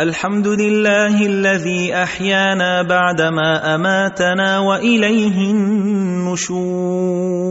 الحمد لله الذي أحيانا بعدما أماتنا وإليه النشور.